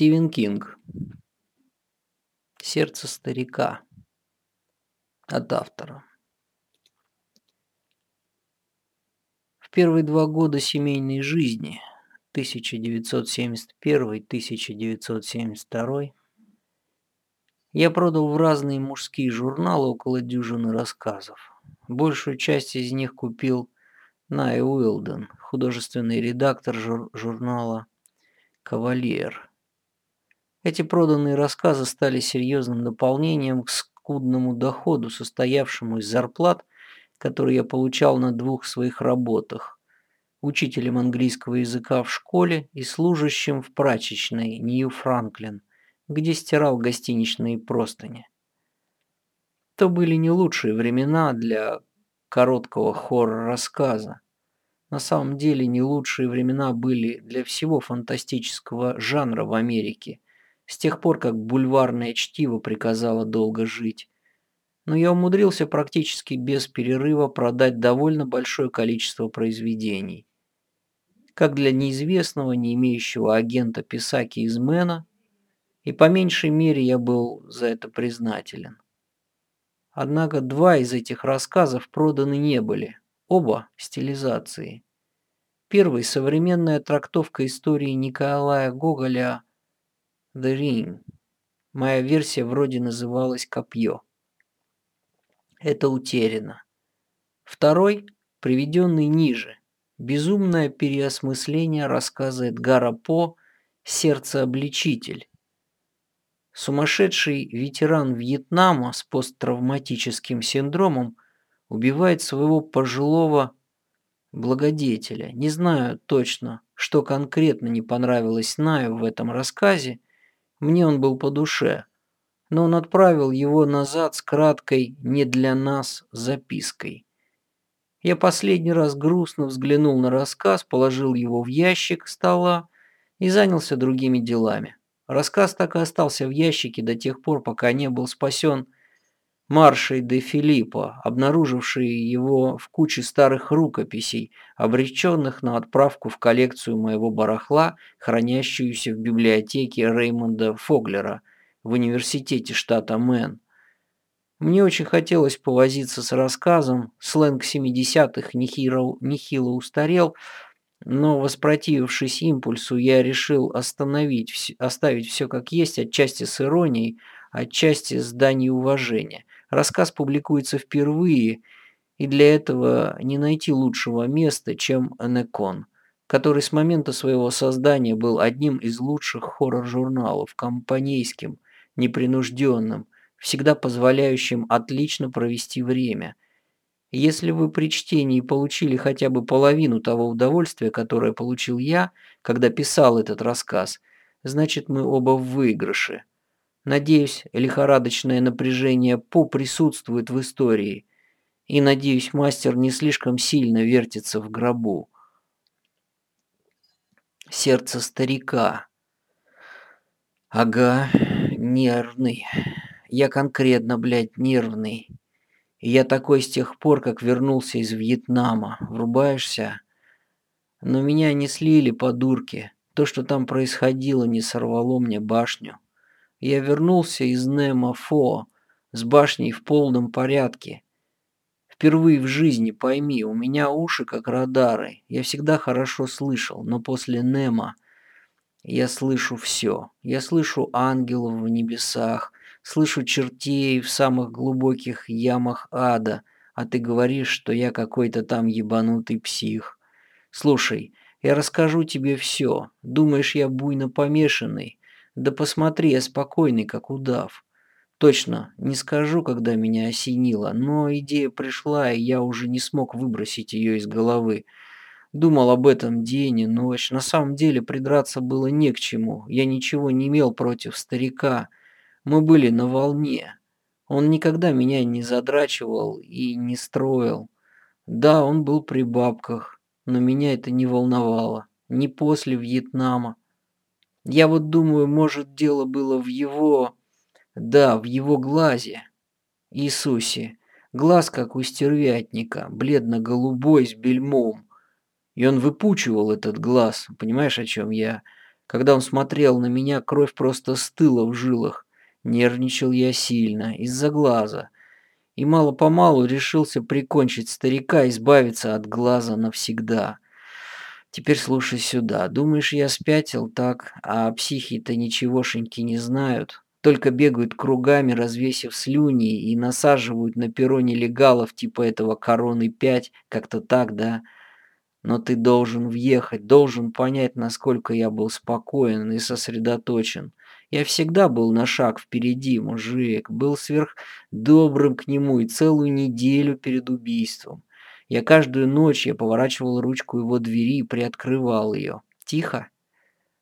Стивен Кинг. Сердце старика. От автора. В первые два года семейной жизни 1971-1972 я продал в разные мужские журналы около дюжины рассказов. Большую часть из них купил Най Уилден, художественный редактор жур журнала «Кавальер». Эти проданные рассказы стали серьезным дополнением к скудному доходу, состоявшему из зарплат, которые я получал на двух своих работах – учителем английского языка в школе и служащим в прачечной Нью-Франклин, где стирал гостиничные простыни. То были не лучшие времена для короткого хоррор-рассказа. На самом деле не лучшие времена были для всего фантастического жанра в Америке – с тех пор, как бульварное чтиво приказало долго жить. Но я умудрился практически без перерыва продать довольно большое количество произведений. Как для неизвестного, не имеющего агента Писаки из Мэна, и по меньшей мере я был за это признателен. Однако два из этих рассказов проданы не были, оба стилизации. Первый – современная трактовка истории Николая Гоголя The Ring. Моя версия вроде называлась «Копье». Это утеряно. Второй, приведенный ниже, безумное переосмысление рассказа Эдгара По «Сердце-обличитель». Сумасшедший ветеран Вьетнама с посттравматическим синдромом убивает своего пожилого благодетеля. Не знаю точно, что конкретно не понравилось Наю в этом рассказе, мне он был по душе, но он отправил его назад с краткой «не для нас» запиской. Я последний раз грустно взглянул на рассказ, положил его в ящик стола и занялся другими делами. Рассказ так и остался в ящике до тех пор, пока не был спасен Маршей де Филиппо, обнаруживший его в куче старых рукописей, обреченных на отправку в коллекцию моего барахла, хранящуюся в библиотеке Реймонда Фоглера в университете штата Мэн. Мне очень хотелось повозиться с рассказом, сленг 70-х нехило, нехило устарел, но, воспротивившись импульсу, я решил остановить, оставить все как есть, отчасти с иронией, отчасти с данью уважения. Рассказ публикуется впервые, и для этого не найти лучшего места, чем Энекон, который с момента своего создания был одним из лучших хоррор-журналов, компанейским, непринужденным, всегда позволяющим отлично провести время. Если вы при чтении получили хотя бы половину того удовольствия, которое получил я, когда писал этот рассказ, значит мы оба в выигрыше. Надеюсь, лихорадочное напряжение По присутствует в истории. И надеюсь, мастер не слишком сильно вертится в гробу. Сердце старика. Ага, нервный. Я конкретно, блядь, нервный. И я такой с тех пор, как вернулся из Вьетнама. Врубаешься? Но меня не слили по дурке. То, что там происходило, не сорвало мне башню. Я вернулся из Немо-Фо с башней в полном порядке. Впервые в жизни, пойми, у меня уши как радары. Я всегда хорошо слышал, но после Немо я слышу все. Я слышу ангелов в небесах, слышу чертей в самых глубоких ямах ада, а ты говоришь, что я какой-то там ебанутый псих. Слушай, я расскажу тебе все. Думаешь, я буйно помешанный? Да посмотри, я спокойный, как удав. Точно, не скажу, когда меня осенило, но идея пришла, и я уже не смог выбросить ее из головы. Думал об этом день и ночь. На самом деле придраться было не к чему. Я ничего не имел против старика. Мы были на волне. Он никогда меня не задрачивал и не строил. Да, он был при бабках, но меня это не волновало. Не после Вьетнама. Я вот думаю, может, дело было в его... Да, в его глазе. Иисусе. Глаз, как у стервятника, бледно-голубой, с бельмом. И он выпучивал этот глаз, понимаешь, о чем я? Когда он смотрел на меня, кровь просто стыла в жилах. Нервничал я сильно, из-за глаза. И мало-помалу решился прикончить старика, избавиться от глаза навсегда. Теперь слушай сюда. Думаешь, я спятил так, а психи-то ничегошеньки не знают? Только бегают кругами, развесив слюни, и насаживают на перо нелегалов типа этого короны 5, как-то так, да? Но ты должен въехать, должен понять, насколько я был спокоен и сосредоточен. Я всегда был на шаг впереди, мужик, был сверх добрым к нему и целую неделю перед убийством. Я каждую ночь я поворачивал ручку его двери и приоткрывал ее. Тихо?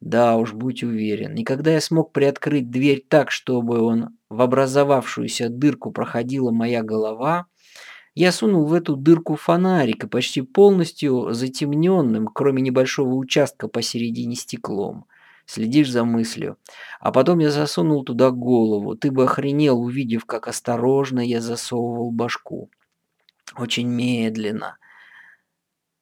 Да уж, будь уверен. И когда я смог приоткрыть дверь так, чтобы он в образовавшуюся дырку проходила моя голова, я сунул в эту дырку фонарик и почти полностью затемненным, кроме небольшого участка посередине стеклом. Следишь за мыслью. А потом я засунул туда голову. Ты бы охренел, увидев, как осторожно я засовывал башку. Очень медленно.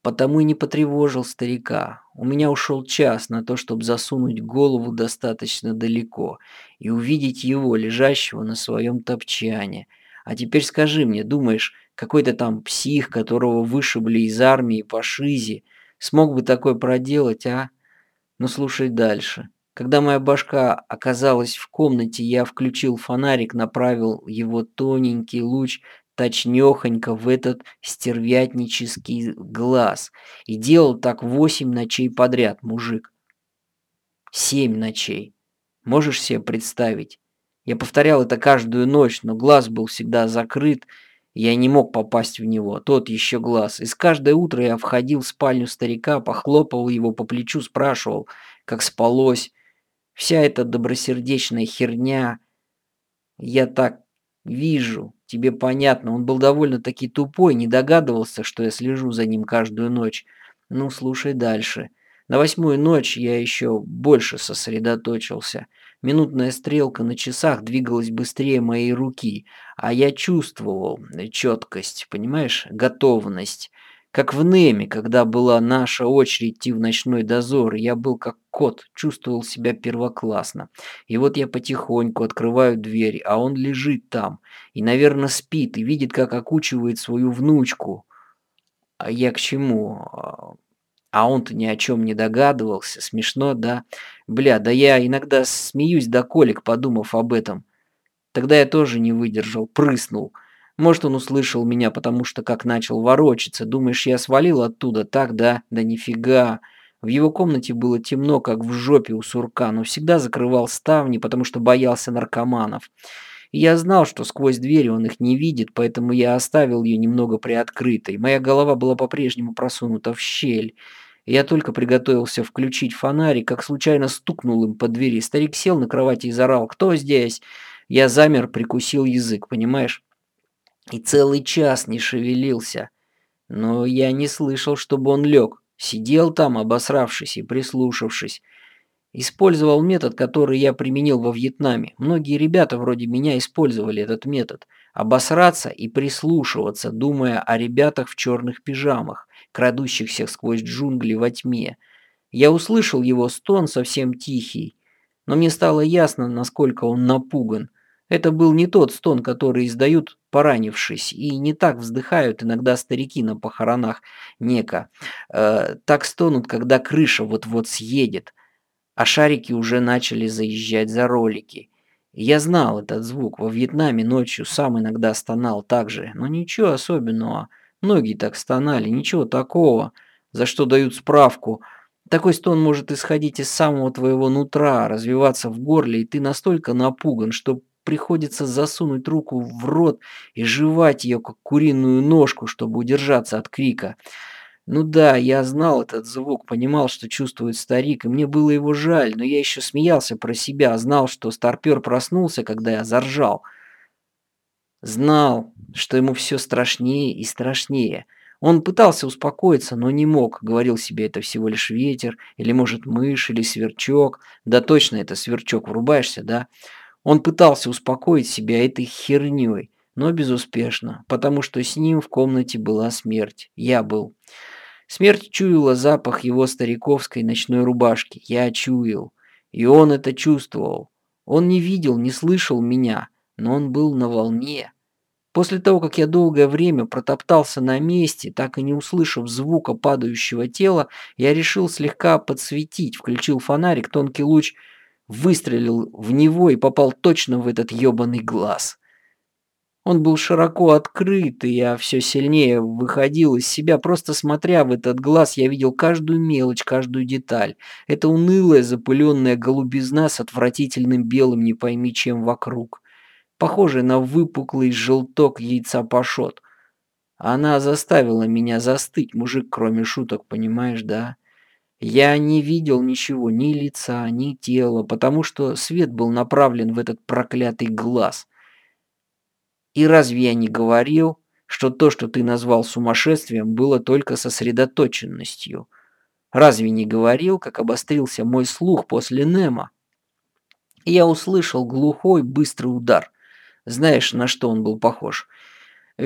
Потому и не потревожил старика. У меня ушел час на то, чтобы засунуть голову достаточно далеко и увидеть его, лежащего на своем топчане. А теперь скажи мне, думаешь, какой-то там псих, которого вышибли из армии по шизе, смог бы такое проделать, а? Ну слушай дальше. Когда моя башка оказалась в комнате, я включил фонарик, направил его тоненький луч точнёхонько в этот стервятнический глаз. И делал так восемь ночей подряд, мужик. Семь ночей. Можешь себе представить? Я повторял это каждую ночь, но глаз был всегда закрыт, я не мог попасть в него, тот еще глаз. И с каждое утро я входил в спальню старика, похлопывал его по плечу, спрашивал, как спалось. Вся эта добросердечная херня. Я так вижу, тебе понятно. Он был довольно-таки тупой, не догадывался, что я слежу за ним каждую ночь. Ну, слушай дальше. На восьмую ночь я еще больше сосредоточился. Минутная стрелка на часах двигалась быстрее моей руки, а я чувствовал четкость, понимаешь, готовность. Как в Неме, когда была наша очередь идти в ночной дозор, я был как кот, чувствовал себя первоклассно. И вот я потихоньку открываю дверь, а он лежит там и, наверное, спит и видит, как окучивает свою внучку. А я к чему? А он-то ни о чем не догадывался. Смешно, да? Бля, да я иногда смеюсь до колик, подумав об этом. Тогда я тоже не выдержал, прыснул. Может, он услышал меня, потому что как начал ворочаться. Думаешь, я свалил оттуда, так, да? Да нифига. В его комнате было темно, как в жопе у сурка, но всегда закрывал ставни, потому что боялся наркоманов. И я знал, что сквозь двери он их не видит, поэтому я оставил ее немного приоткрытой. Моя голова была по-прежнему просунута в щель. Я только приготовился включить фонарик, как случайно стукнул им по двери. Старик сел на кровати и заорал «Кто здесь?». Я замер, прикусил язык, понимаешь? И целый час не шевелился. Но я не слышал, чтобы он лег. Сидел там, обосравшись и прислушавшись. Использовал метод, который я применил во Вьетнаме. Многие ребята вроде меня использовали этот метод. Обосраться и прислушиваться, думая о ребятах в черных пижамах крадущихся сквозь джунгли во тьме. Я услышал его стон совсем тихий, но мне стало ясно, насколько он напуган. Это был не тот стон, который издают поранившись, и не так вздыхают иногда старики на похоронах Нека. Э, так стонут, когда крыша вот-вот съедет, а шарики уже начали заезжать за ролики. Я знал этот звук. Во Вьетнаме ночью сам иногда стонал так же, но ничего особенного. Многие так стонали, ничего такого, за что дают справку. Такой стон может исходить из самого твоего нутра, развиваться в горле, и ты настолько напуган, что приходится засунуть руку в рот и жевать ее, как куриную ножку, чтобы удержаться от крика. Ну да, я знал этот звук, понимал, что чувствует старик, и мне было его жаль, но я еще смеялся про себя, знал, что старпер проснулся, когда я заржал. Знал, что ему все страшнее и страшнее. Он пытался успокоиться, но не мог. Говорил себе, это всего лишь ветер, или, может, мышь, или сверчок. Да точно это сверчок, врубаешься, да? Он пытался успокоить себя этой херней, но безуспешно, потому что с ним в комнате была смерть. Я был. Смерть чуяла запах его стариковской ночной рубашки. Я чуял. И он это чувствовал. Он не видел, не слышал меня, но он был на волне. После того, как я долгое время протоптался на месте, так и не услышав звука падающего тела, я решил слегка подсветить, включил фонарик, тонкий луч выстрелил в него и попал точно в этот ёбаный глаз. Он был широко открыт, и я все сильнее выходил из себя. Просто смотря в этот глаз, я видел каждую мелочь, каждую деталь. Это унылая запыленная голубизна с отвратительным белым не пойми чем вокруг. Похожая на выпуклый желток яйца пашот. Она заставила меня застыть, мужик, кроме шуток, понимаешь, да? Я не видел ничего, ни лица, ни тела, потому что свет был направлен в этот проклятый глаз. И разве я не говорил, что то, что ты назвал сумасшествием, было только сосредоточенностью? Разве не говорил, как обострился мой слух после Немо? я услышал глухой, быстрый удар. Знаешь, на что он был похож?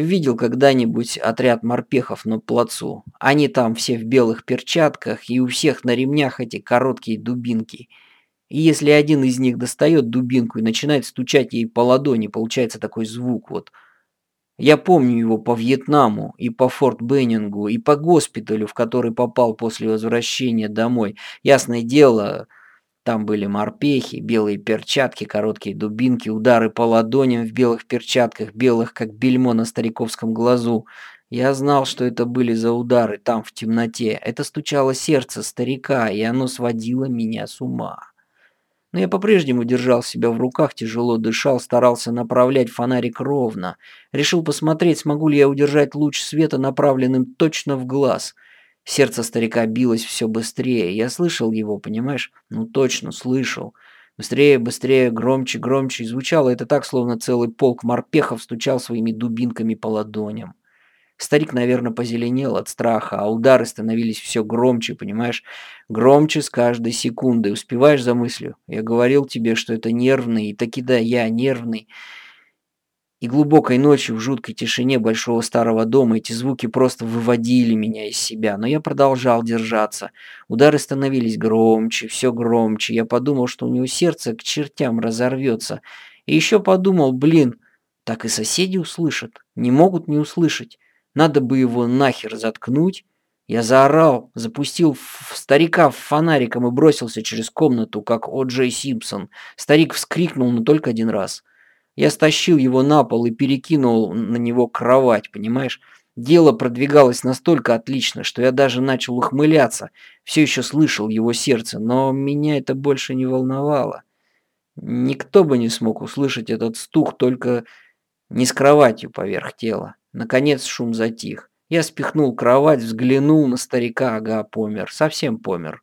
Видел когда-нибудь отряд морпехов на плацу? Они там все в белых перчатках, и у всех на ремнях эти короткие дубинки – и если один из них достает дубинку и начинает стучать ей по ладони, получается такой звук вот. Я помню его по Вьетнаму, и по Форт Беннингу, и по госпиталю, в который попал после возвращения домой. Ясное дело, там были морпехи, белые перчатки, короткие дубинки, удары по ладоням в белых перчатках, белых как бельмо на стариковском глазу. Я знал, что это были за удары там в темноте. Это стучало сердце старика, и оно сводило меня с ума. Но я по-прежнему держал себя в руках, тяжело дышал, старался направлять фонарик ровно. Решил посмотреть, смогу ли я удержать луч света, направленным точно в глаз. Сердце старика билось все быстрее. Я слышал его, понимаешь? Ну точно, слышал. Быстрее, быстрее, громче, громче. И звучало это так, словно целый полк морпехов стучал своими дубинками по ладоням. Старик, наверное, позеленел от страха, а удары становились все громче, понимаешь? Громче с каждой секундой. Успеваешь за мыслью? Я говорил тебе, что это нервный, и таки да, я нервный. И глубокой ночью в жуткой тишине большого старого дома эти звуки просто выводили меня из себя, но я продолжал держаться. Удары становились громче, все громче. Я подумал, что у него сердце к чертям разорвется. И еще подумал, блин, так и соседи услышат. Не могут не услышать. Надо бы его нахер заткнуть. Я заорал, запустил в старика фонариком и бросился через комнату, как О. Джей Симпсон. Старик вскрикнул, но только один раз. Я стащил его на пол и перекинул на него кровать, понимаешь? Дело продвигалось настолько отлично, что я даже начал ухмыляться. Все еще слышал его сердце, но меня это больше не волновало. Никто бы не смог услышать этот стук, только не с кроватью поверх тела. Наконец шум затих. Я спихнул кровать, взглянул на старика, ага, помер, совсем помер.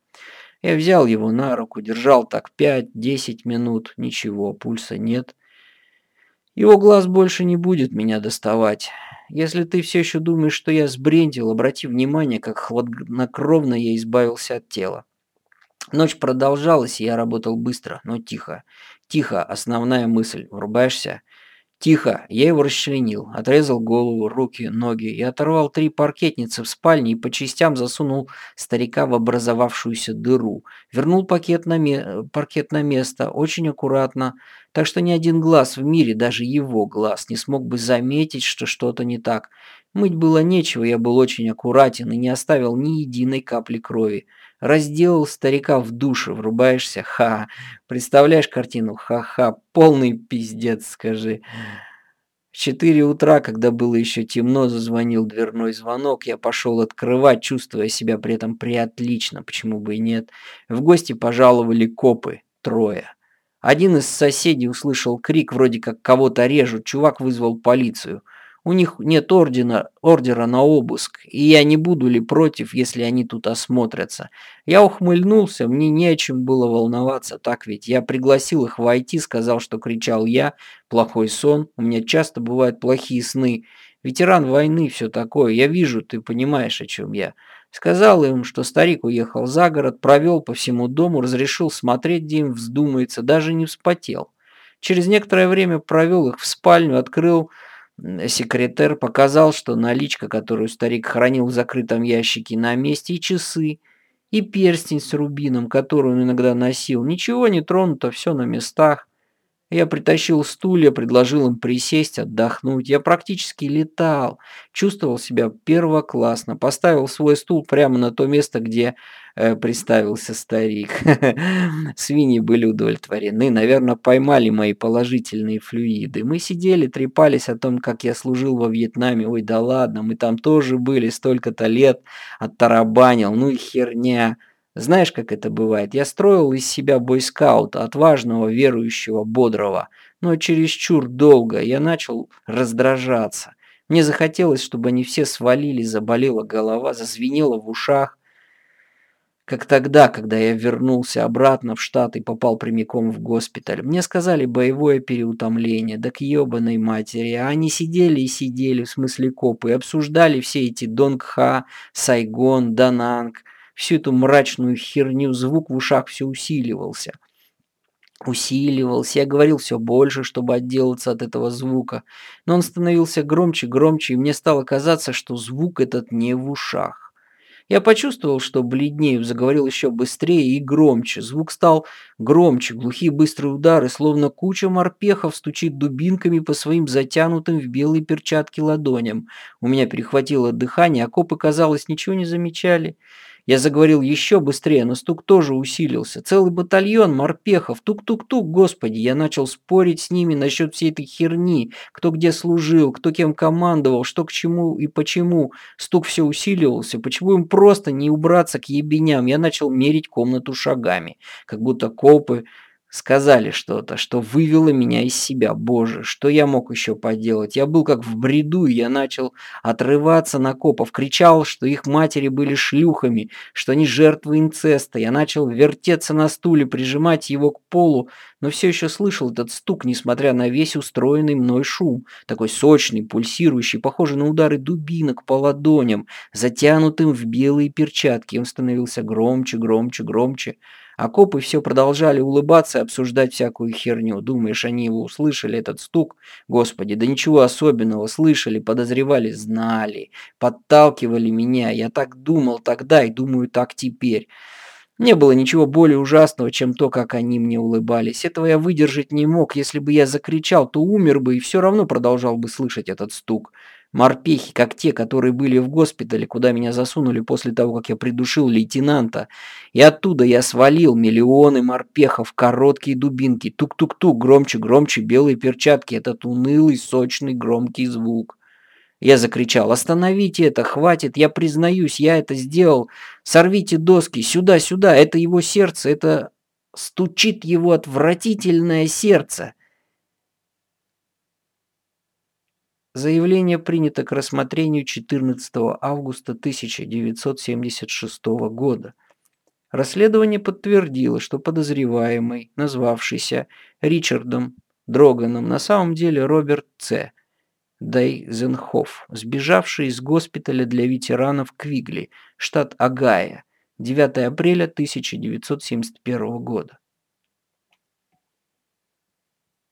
Я взял его на руку, держал так пять-десять минут, ничего, пульса нет. Его глаз больше не будет меня доставать. Если ты все еще думаешь, что я сбрендил, обрати внимание, как хладнокровно я избавился от тела. Ночь продолжалась, и я работал быстро, но тихо. Тихо, основная мысль. Врубаешься? Тихо, я его расчленил, отрезал голову, руки, ноги и оторвал три паркетницы в спальне и по частям засунул старика в образовавшуюся дыру. Вернул пакет на ме... паркет на место, очень аккуратно, так что ни один глаз в мире, даже его глаз, не смог бы заметить, что что-то не так. Мыть было нечего, я был очень аккуратен и не оставил ни единой капли крови. Разделал старика в душе, врубаешься, ха. Представляешь картину, ха-ха, полный пиздец, скажи. В четыре утра, когда было еще темно, зазвонил дверной звонок. Я пошел открывать, чувствуя себя при этом приотлично, почему бы и нет. В гости пожаловали копы, трое. Один из соседей услышал крик, вроде как кого-то режут. Чувак вызвал полицию. У них нет ордена, ордера на обыск, и я не буду ли против, если они тут осмотрятся. Я ухмыльнулся, мне не о чем было волноваться, так ведь я пригласил их войти, сказал, что кричал я, плохой сон, у меня часто бывают плохие сны. Ветеран войны, все такое, я вижу, ты понимаешь, о чем я. Сказал им, что старик уехал за город, провел по всему дому, разрешил смотреть, где им вздумается, даже не вспотел. Через некоторое время провел их в спальню, открыл Секретарь показал, что наличка, которую старик хранил в закрытом ящике на месте, и часы, И перстень с рубином, который он иногда носил. Ничего не тронуто, все на местах. Я притащил стулья, предложил им присесть, отдохнуть. Я практически летал, чувствовал себя первоклассно. Поставил свой стул прямо на то место, где э, приставился старик. Свиньи были удовлетворены, наверное, поймали мои положительные флюиды. Мы сидели, трепались о том, как я служил во Вьетнаме. Ой, да ладно, мы там тоже были столько-то лет, оттарабанил, ну и херня. Знаешь, как это бывает? Я строил из себя бойскаута, отважного, верующего, бодрого. Но чересчур долго я начал раздражаться. Мне захотелось, чтобы они все свалили, заболела голова, зазвенела в ушах. Как тогда, когда я вернулся обратно в штат и попал прямиком в госпиталь. Мне сказали боевое переутомление, да к ебаной матери. А они сидели и сидели, в смысле копы, и обсуждали все эти Донгха, Сайгон, Дананг – всю эту мрачную херню, звук в ушах все усиливался. Усиливался, я говорил все больше, чтобы отделаться от этого звука, но он становился громче, громче, и мне стало казаться, что звук этот не в ушах. Я почувствовал, что бледнею, заговорил еще быстрее и громче. Звук стал громче, глухие быстрые удары, словно куча морпехов стучит дубинками по своим затянутым в белые перчатки ладоням. У меня перехватило дыхание, а копы, казалось, ничего не замечали. Я заговорил еще быстрее, но стук тоже усилился. Целый батальон морпехов. Тук-тук-тук, господи. Я начал спорить с ними насчет всей этой херни. Кто где служил, кто кем командовал, что к чему и почему. Стук все усиливался. Почему им просто не убраться к ебеням? Я начал мерить комнату шагами. Как будто копы сказали что-то, что вывело меня из себя. Боже, что я мог еще поделать? Я был как в бреду, и я начал отрываться на копов, кричал, что их матери были шлюхами, что они жертвы инцеста. Я начал вертеться на стуле, прижимать его к полу, но все еще слышал этот стук, несмотря на весь устроенный мной шум. Такой сочный, пульсирующий, похожий на удары дубинок по ладоням, затянутым в белые перчатки. Он становился громче, громче, громче. А копы все продолжали улыбаться и обсуждать всякую херню. Думаешь, они его услышали, этот стук? Господи, да ничего особенного. Слышали, подозревали, знали. Подталкивали меня. Я так думал тогда и думаю так теперь. Не было ничего более ужасного, чем то, как они мне улыбались. Этого я выдержать не мог. Если бы я закричал, то умер бы и все равно продолжал бы слышать этот стук. Морпехи, как те, которые были в госпитале, куда меня засунули после того, как я придушил лейтенанта. И оттуда я свалил миллионы морпехов, короткие дубинки, тук-тук-тук, громче, громче, белые перчатки, этот унылый, сочный, громкий звук. Я закричал, остановите это, хватит, я признаюсь, я это сделал. Сорвите доски, сюда, сюда, это его сердце, это стучит его отвратительное сердце. Заявление принято к рассмотрению 14 августа 1976 года. Расследование подтвердило, что подозреваемый, назвавшийся Ричардом Дроганом, на самом деле Роберт Ц. Дейзенхоф, сбежавший из госпиталя для ветеранов Квигли, штат Огайо, 9 апреля 1971 года.